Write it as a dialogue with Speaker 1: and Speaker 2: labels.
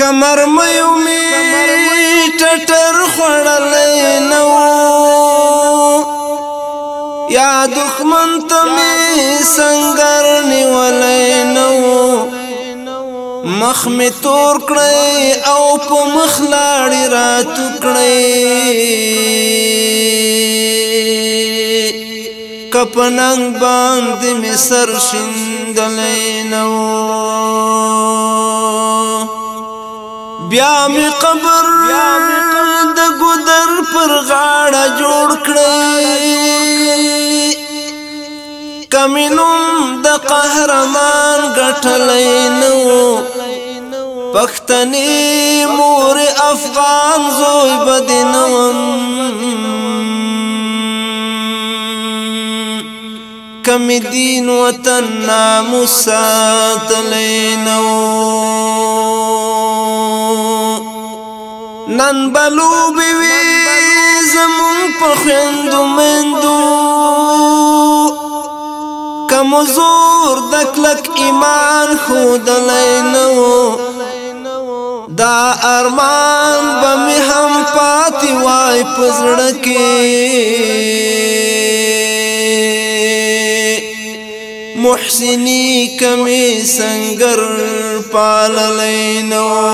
Speaker 1: کمر مې امید ټټر خړلې نو یا دښمن ته مې سنگر نیولې نو مخ مې تور کړې او په مخ لاړې را ټکړې کپننګ باندې مې سر شندلې نو بیا می قبر د ګدر پر غاړه جوړ کړی کمنوم د قهرمان غټلې نو پختنی مور افغان زوی بدنوم کم دین وطن ناموسات لینو نن بلو بیوی زمون په خويندو مندو کمو زور دکلک ایمان خود لینو دا ارمان بمی هم پاتی وای پزړکی محسنی کمی سنگر پاللینو